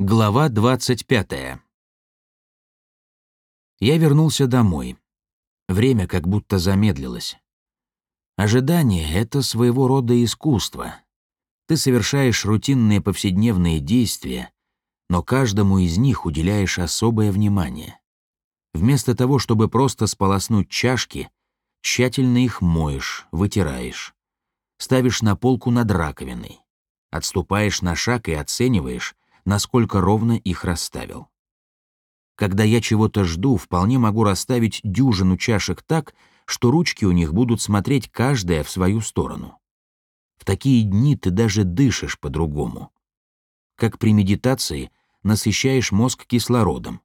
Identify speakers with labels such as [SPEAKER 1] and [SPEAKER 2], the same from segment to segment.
[SPEAKER 1] Глава 25. Я вернулся домой. Время как будто замедлилось. Ожидание — это своего рода искусство. Ты совершаешь рутинные повседневные действия, но каждому из них уделяешь особое внимание. Вместо того, чтобы просто сполоснуть чашки, тщательно их моешь, вытираешь. Ставишь на полку над раковиной. Отступаешь на шаг и оцениваешь, насколько ровно их расставил. Когда я чего-то жду, вполне могу расставить дюжину чашек так, что ручки у них будут смотреть каждая в свою сторону. В такие дни ты даже дышишь по-другому. Как при медитации насыщаешь мозг кислородом,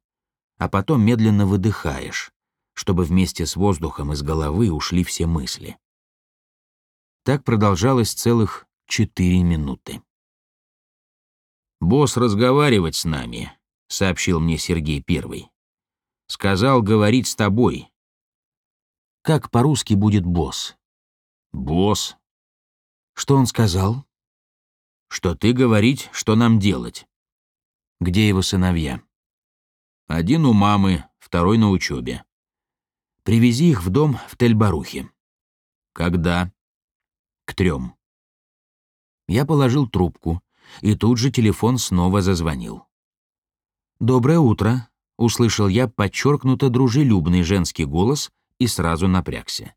[SPEAKER 1] а потом медленно выдыхаешь, чтобы вместе с воздухом из головы ушли все мысли. Так продолжалось целых четыре минуты. «Босс разговаривать с нами», — сообщил мне Сергей Первый. «Сказал говорить с тобой». «Как по-русски будет босс?» «Босс». «Что он сказал?» «Что ты говорить, что нам делать». «Где его сыновья?» «Один у мамы, второй на учебе». «Привези их в дом в Тель-Барухе». «Когда?» «К трем». Я положил трубку, и тут же телефон снова зазвонил. «Доброе утро», — услышал я подчеркнуто дружелюбный женский голос и сразу напрягся.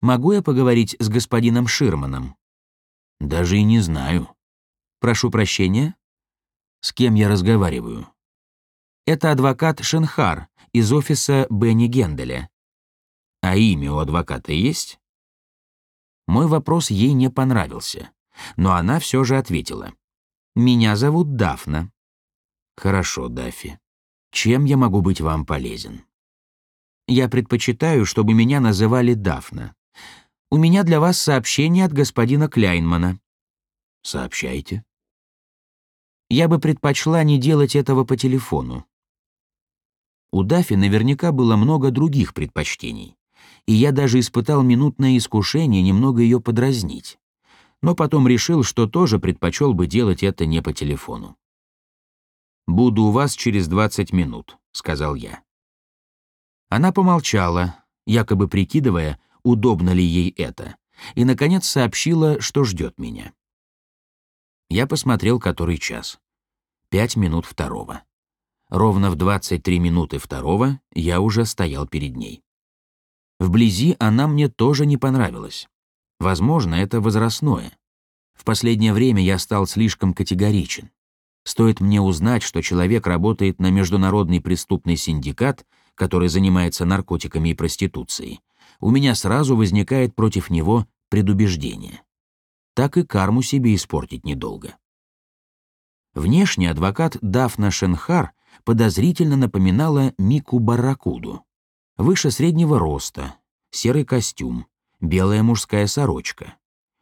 [SPEAKER 1] «Могу я поговорить с господином Ширманом?» «Даже и не знаю». «Прошу прощения?» «С кем я разговариваю?» «Это адвокат Шенхар из офиса Бенни Генделя». «А имя у адвоката есть?» Мой вопрос ей не понравился, но она все же ответила. Меня зовут Дафна». «Хорошо, Дафи. Чем я могу быть вам полезен?» «Я предпочитаю, чтобы меня называли Дафна. У меня для вас сообщение от господина Кляйнмана». «Сообщайте». «Я бы предпочла не делать этого по телефону». У Дафи наверняка было много других предпочтений, и я даже испытал минутное искушение немного ее подразнить но потом решил, что тоже предпочел бы делать это не по телефону. «Буду у вас через 20 минут», — сказал я. Она помолчала, якобы прикидывая, удобно ли ей это, и, наконец, сообщила, что ждет меня. Я посмотрел, который час. Пять минут второго. Ровно в 23 минуты второго я уже стоял перед ней. Вблизи она мне тоже не понравилась. Возможно, это возрастное. В последнее время я стал слишком категоричен. Стоит мне узнать, что человек работает на международный преступный синдикат, который занимается наркотиками и проституцией, у меня сразу возникает против него предубеждение. Так и карму себе испортить недолго. Внешне адвокат Дафна Шенхар подозрительно напоминала Мику Барракуду. Выше среднего роста, серый костюм, белая мужская сорочка.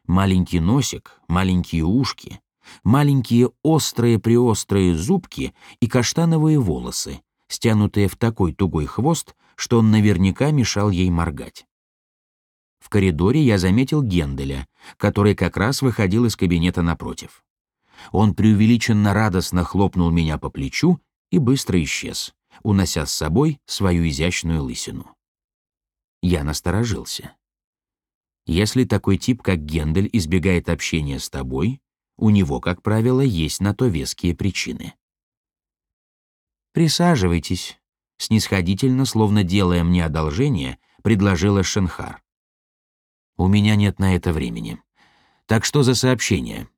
[SPEAKER 1] Маленький носик, маленькие ушки, маленькие острые-приострые зубки и каштановые волосы, стянутые в такой тугой хвост, что он наверняка мешал ей моргать. В коридоре я заметил Генделя, который как раз выходил из кабинета напротив. Он преувеличенно радостно хлопнул меня по плечу и быстро исчез, унося с собой свою изящную лысину. Я насторожился. Если такой тип, как Гендель, избегает общения с тобой, у него, как правило, есть на то веские причины. «Присаживайтесь», — снисходительно, словно делая мне одолжение, предложила Шенхар. «У меня нет на это времени. Так что за сообщение?»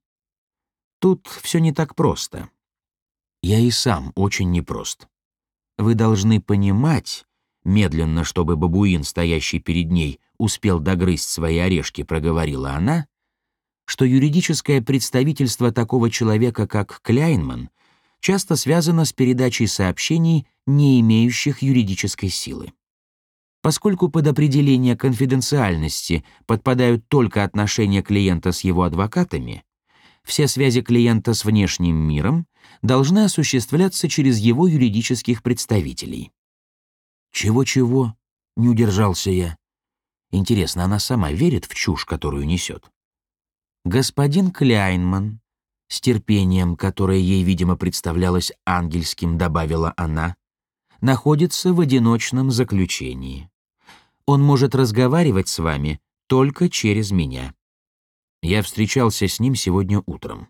[SPEAKER 1] «Тут все не так просто. Я и сам очень непрост. Вы должны понимать, медленно, чтобы бабуин, стоящий перед ней, успел догрызть свои орешки, проговорила она, что юридическое представительство такого человека, как Кляйнман, часто связано с передачей сообщений, не имеющих юридической силы. Поскольку под определение конфиденциальности подпадают только отношения клиента с его адвокатами, все связи клиента с внешним миром должны осуществляться через его юридических представителей. «Чего-чего?» — не удержался я. Интересно, она сама верит в чушь, которую несет? «Господин Кляйнман», С терпением, которое ей, видимо, представлялось ангельским, добавила она, находится в одиночном заключении. Он может разговаривать с вами только через меня. Я встречался с ним сегодня утром.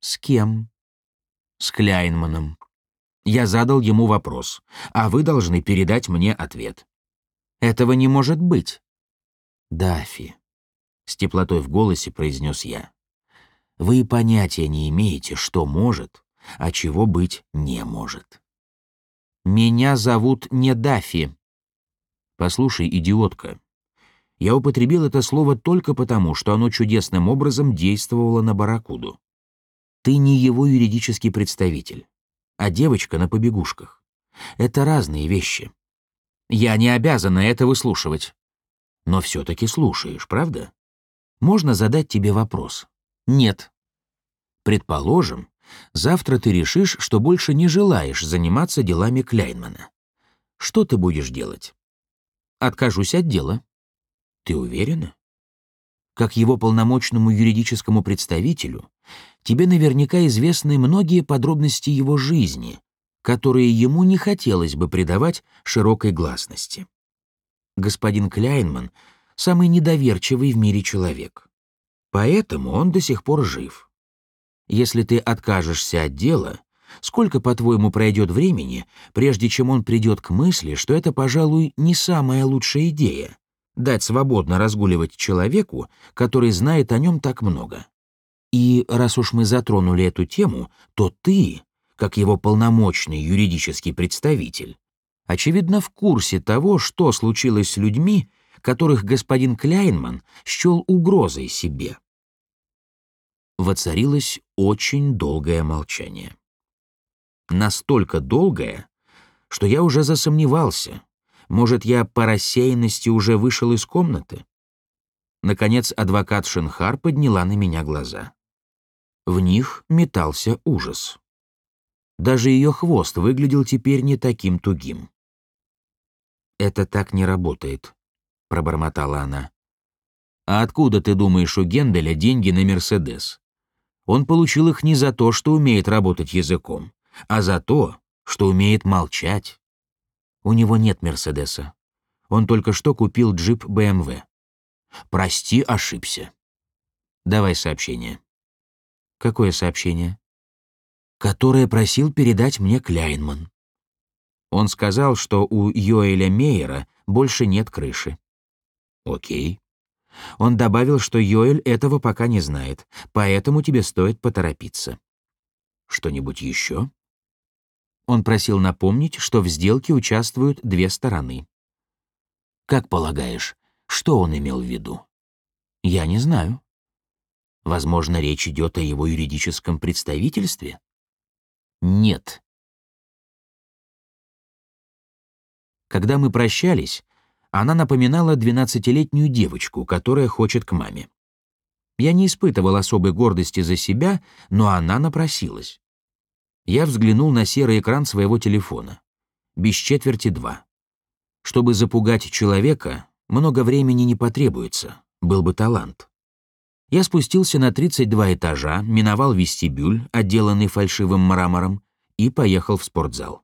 [SPEAKER 1] С кем? С Кляйнманом. Я задал ему вопрос, а вы должны передать мне ответ. Этого не может быть. Дафи, с теплотой в голосе произнес я. Вы понятия не имеете, что может, а чего быть не может. Меня зовут не Дафи. Послушай, идиотка, я употребил это слово только потому, что оно чудесным образом действовало на Баракуду. Ты не его юридический представитель, а девочка на побегушках. Это разные вещи. Я не обязана это выслушивать. Но все-таки слушаешь, правда? Можно задать тебе вопрос? Нет. Предположим, завтра ты решишь, что больше не желаешь заниматься делами Кляйнмана. Что ты будешь делать? Откажусь от дела. Ты уверена? Как его полномочному юридическому представителю, тебе наверняка известны многие подробности его жизни, которые ему не хотелось бы придавать широкой гласности. Господин Кляйнман — самый недоверчивый в мире человек. Поэтому он до сих пор жив. Если ты откажешься от дела, сколько, по-твоему, пройдет времени, прежде чем он придет к мысли, что это, пожалуй, не самая лучшая идея, дать свободно разгуливать человеку, который знает о нем так много. И раз уж мы затронули эту тему, то ты, как его полномочный юридический представитель, очевидно в курсе того, что случилось с людьми, которых господин Кляйнман счел угрозой себе. Воцарилось очень долгое молчание. Настолько долгое, что я уже засомневался, может, я по рассеянности уже вышел из комнаты? Наконец адвокат Шинхар подняла на меня глаза. В них метался ужас. Даже ее хвост выглядел теперь не таким тугим. «Это так не работает», — пробормотала она. «А откуда, ты думаешь, у Генделя деньги на Мерседес? Он получил их не за то, что умеет работать языком, а за то, что умеет молчать. У него нет Мерседеса. Он только что купил джип BMW. Прости, ошибся. Давай сообщение. Какое сообщение? Которое просил передать мне Кляйнман. Он сказал, что у Йоэля Мейера больше нет крыши. Окей. Он добавил, что Йоэль этого пока не знает, поэтому тебе стоит поторопиться. Что-нибудь еще? Он просил напомнить, что в сделке участвуют две стороны. Как полагаешь, что он имел в виду? Я не знаю. Возможно, речь идет о его юридическом представительстве? Нет. Когда мы прощались, она напоминала двенадцатилетнюю девочку, которая хочет к маме. Я не испытывал особой гордости за себя, но она напросилась. Я взглянул на серый экран своего телефона. Без четверти два. Чтобы запугать человека, много времени не потребуется, был бы талант. Я спустился на 32 этажа, миновал вестибюль, отделанный фальшивым мрамором, и поехал в спортзал.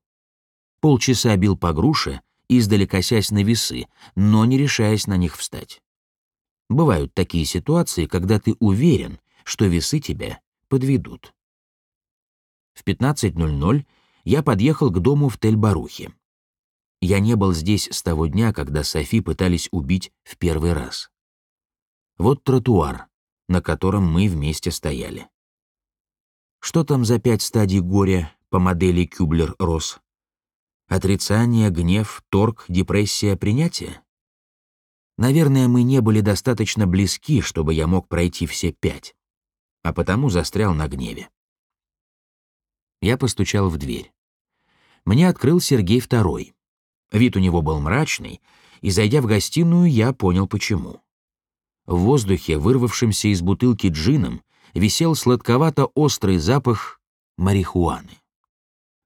[SPEAKER 1] Полчаса бил по груше, издали косясь на весы, но не решаясь на них встать. Бывают такие ситуации, когда ты уверен, что весы тебя подведут. В 15.00 я подъехал к дому в Тель-Барухе. Я не был здесь с того дня, когда Софи пытались убить в первый раз. Вот тротуар, на котором мы вместе стояли. Что там за пять стадий горя по модели Кюблер-Росс? Отрицание, гнев, торг, депрессия, принятие? Наверное, мы не были достаточно близки, чтобы я мог пройти все пять, а потому застрял на гневе. Я постучал в дверь. Мне открыл Сергей Второй. Вид у него был мрачный, и, зайдя в гостиную, я понял, почему. В воздухе, вырвавшемся из бутылки джином, висел сладковато-острый запах марихуаны.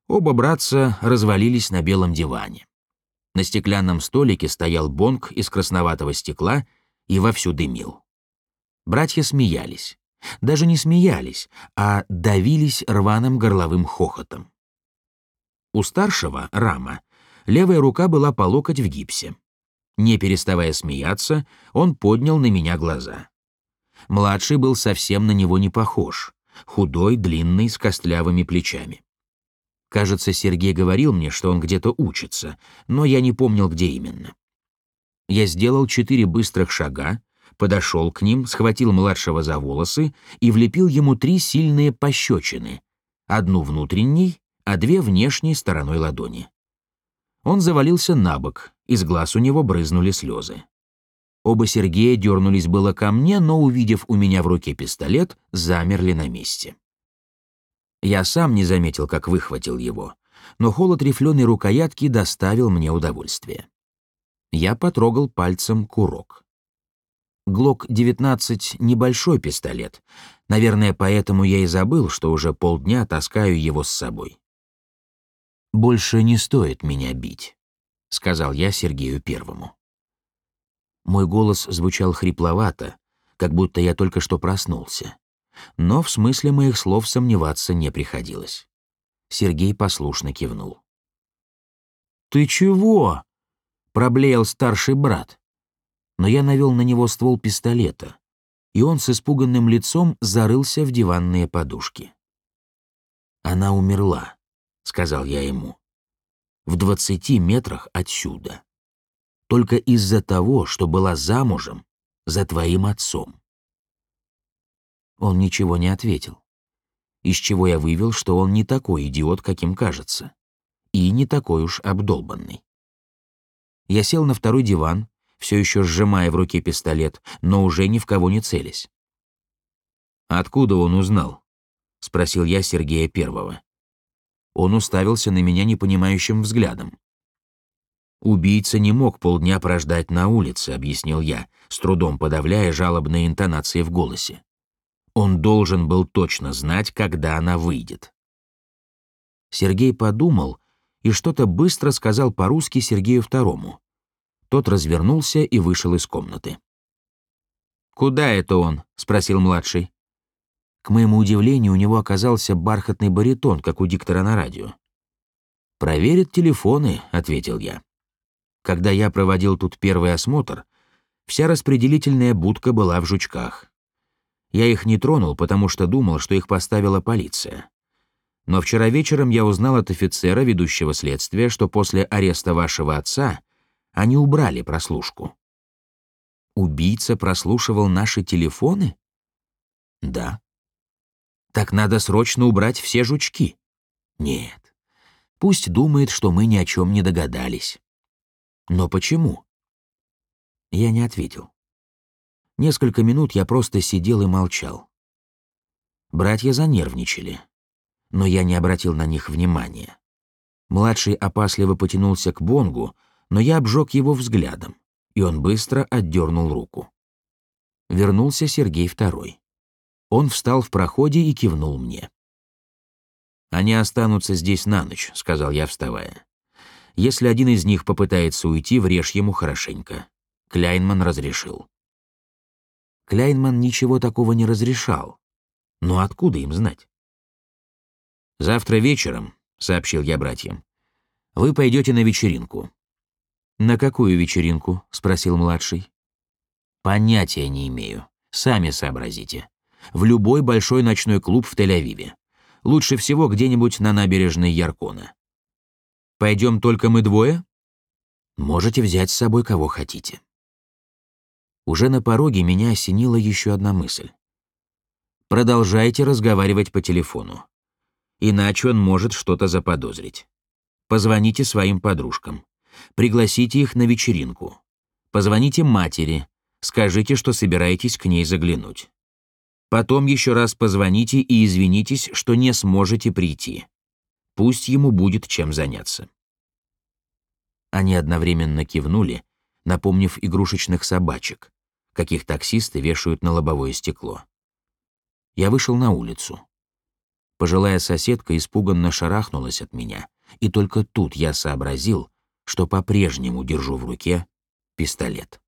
[SPEAKER 1] Оба братца развалились на белом диване. На стеклянном столике стоял бонг из красноватого стекла и вовсю дымил. Братья смеялись. Даже не смеялись, а давились рваным горловым хохотом. У старшего, Рама, левая рука была по локоть в гипсе. Не переставая смеяться, он поднял на меня глаза. Младший был совсем на него не похож. Худой, длинный, с костлявыми плечами. Кажется, Сергей говорил мне, что он где-то учится, но я не помнил, где именно. Я сделал четыре быстрых шага, подошел к ним, схватил младшего за волосы и влепил ему три сильные пощечины, одну внутренней, а две внешней стороной ладони. Он завалился на бок, из глаз у него брызнули слезы. Оба Сергея дернулись было ко мне, но, увидев у меня в руке пистолет, замерли на месте. Я сам не заметил, как выхватил его, но холод рифленой рукоятки доставил мне удовольствие. Я потрогал пальцем курок. Глок-19 — небольшой пистолет. Наверное, поэтому я и забыл, что уже полдня таскаю его с собой. «Больше не стоит меня бить», — сказал я Сергею Первому. Мой голос звучал хрипловато, как будто я только что проснулся. Но в смысле моих слов сомневаться не приходилось. Сергей послушно кивнул. «Ты чего?» — проблеял старший брат. Но я навел на него ствол пистолета, и он с испуганным лицом зарылся в диванные подушки. Она умерла сказал я ему. В двадцати метрах отсюда. Только из-за того, что была замужем за твоим отцом. Он ничего не ответил. Из чего я вывел, что он не такой идиот, каким кажется. И не такой уж обдолбанный. Я сел на второй диван, все еще сжимая в руке пистолет, но уже ни в кого не целясь. «Откуда он узнал?» — спросил я Сергея Первого. Он уставился на меня непонимающим взглядом. «Убийца не мог полдня прождать на улице», — объяснил я, с трудом подавляя жалобные интонации в голосе. Он должен был точно знать, когда она выйдет. Сергей подумал и что-то быстро сказал по-русски Сергею Второму. Тот развернулся и вышел из комнаты. «Куда это он?» — спросил младший. К моему удивлению, у него оказался бархатный баритон, как у диктора на радио. «Проверит телефоны», — ответил я. Когда я проводил тут первый осмотр, вся распределительная будка была в жучках. Я их не тронул, потому что думал, что их поставила полиция. Но вчера вечером я узнал от офицера, ведущего следствие, что после ареста вашего отца они убрали прослушку. Убийца прослушивал наши телефоны? Да. Так надо срочно убрать все жучки. Нет. Пусть думает, что мы ни о чем не догадались. Но почему? Я не ответил. Несколько минут я просто сидел и молчал. Братья занервничали, но я не обратил на них внимания. Младший опасливо потянулся к Бонгу, но я обжег его взглядом, и он быстро отдернул руку. Вернулся Сергей Второй. Он встал в проходе и кивнул мне. «Они останутся здесь на ночь», — сказал я, вставая. «Если один из них попытается уйти, врежь ему хорошенько». Кляйнман разрешил. Кляйнман ничего такого не разрешал. Но откуда им знать? «Завтра вечером», — сообщил я братьям, — «вы пойдете на вечеринку». «На какую вечеринку?» — спросил младший. «Понятия не имею. Сами сообразите в любой большой ночной клуб в Тель-Авиве. Лучше всего где-нибудь на набережной Яркона. Пойдем только мы двое? Можете взять с собой кого хотите. Уже на пороге меня осенила еще одна мысль. Продолжайте разговаривать по телефону. Иначе он может что-то заподозрить. Позвоните своим подружкам. Пригласите их на вечеринку. Позвоните матери. Скажите, что собираетесь к ней заглянуть. Потом еще раз позвоните и извинитесь, что не сможете прийти. Пусть ему будет чем заняться». Они одновременно кивнули, напомнив игрушечных собачек, каких таксисты вешают на лобовое стекло. Я вышел на улицу. Пожилая соседка испуганно шарахнулась от меня, и только тут я сообразил, что по-прежнему держу в руке пистолет.